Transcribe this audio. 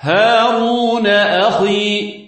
هارون أخي